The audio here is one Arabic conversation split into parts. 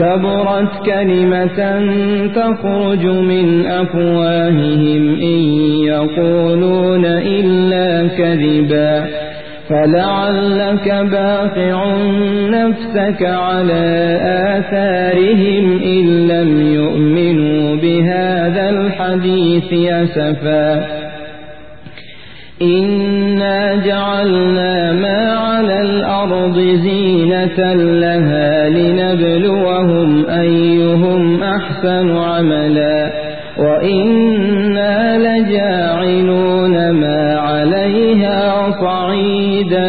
كبرت كلمة تخرج من أفواههم إن يقولون إلا كذبا فلعلك باقع نفسك على آثارهم إن لم يؤمنوا بهذا الحديث أسفا إنا جعلنا ما على الأرض زينة لها لنبلوهم أيهم أحسن عملا وإنا لجاعلون ما عليها صعيدا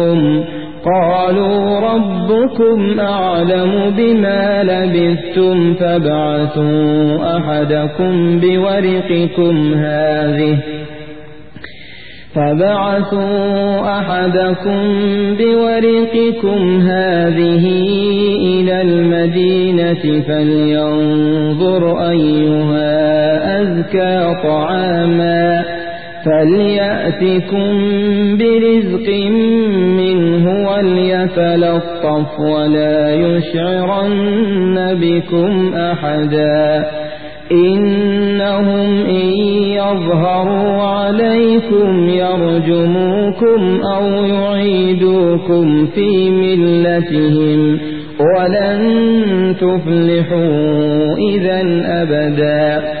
قالوا ربكم أعلم بما لبثتم فابعثوا أحدكم بورقكم هذه فبعثوا أحدكم بورقكم هذه إلى المدينة فلينظر أيها أزكى طعاما فليأتكم برزق منه وليتلطف ولا يشعرن بكم أحدا إنهم إن يظهروا عليكم يرجموكم أو يعيدوكم في ملتهم ولن تفلحوا إذا أبدا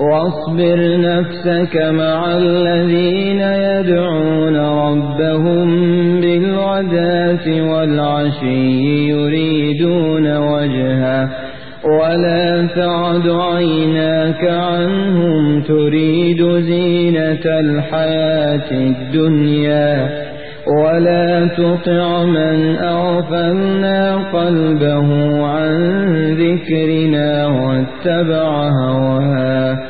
واصبر نفسك مع الذين يدعون ربهم بالغداة والعشي يريدون وجهه ولا تعد عيناك عنهم تريد زينة الحياة الدنيا ولا تطع من أغفلنا قلبه عن ذكرنا واتبع هواه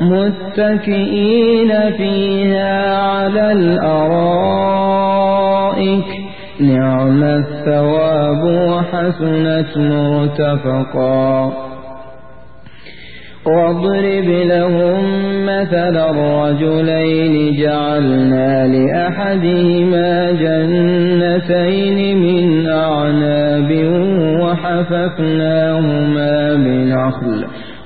متكئين فيها على الأرائك نعم الثواب وحسنت مرتفقا واضرب لهم مثل الرجلين جعلنا لأحدهما جنتين من أعناب وحففناهما بنخل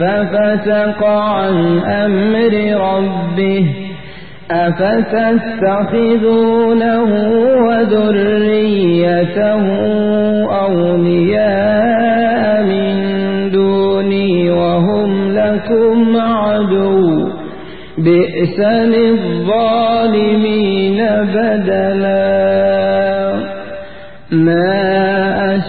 ففسق عن أمر ربه أفتتخذونه وذريته أولياء من دوني وهم لكم عدو بئس للظالمين بدلا ما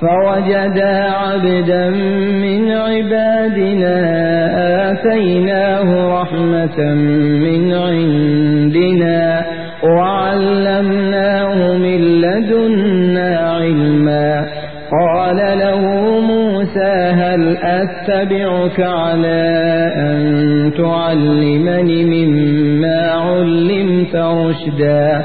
فوجدا عبدا من عبادنا آتيناه رحمة من عندنا وعلمناه من لدنا علما. قال له موسى هل أتبعك على أن تعلمني مما علمت رشدا؟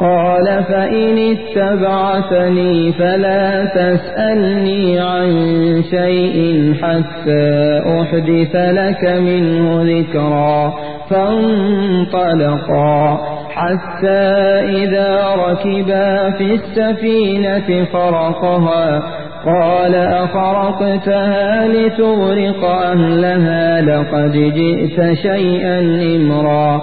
قال فإن اتبعتني فلا تسألني عن شيء حتى أحدث لك منه ذكرا فانطلقا حتى إذا ركبا في السفينة خرقها قال أخرقتها لتغرق أهلها لقد جئت شيئا إمرا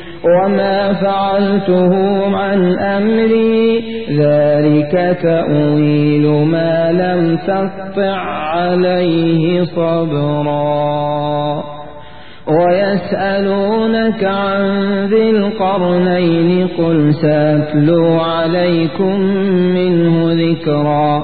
وما فعلته عن أمري ذلك تأويل ما لم تستطع عليه صبرا. ويسألونك عن ذي القرنين قل ساتلو عليكم منه ذكرا.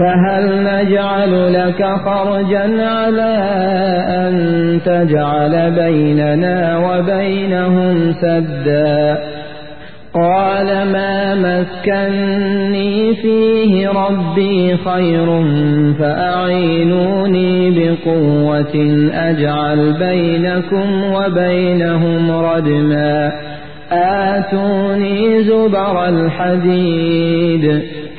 فهل نجعل لك خرجا على أن تجعل بيننا وبينهم سدا؟ قال ما مكني فيه ربي خير فأعينوني بقوة أجعل بينكم وبينهم ردما. آتوني زبر الحديد.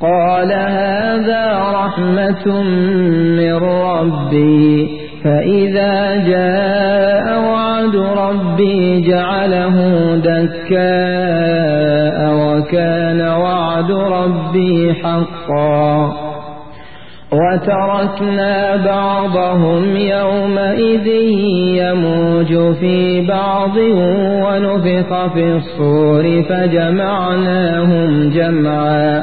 قال هذا رحمة من ربي فإذا جاء وعد ربي جعله دكاء وكان وعد ربي حقا. وتركنا بعضهم يومئذ يموج في بعض ونفخ في الصور فجمعناهم جمعا.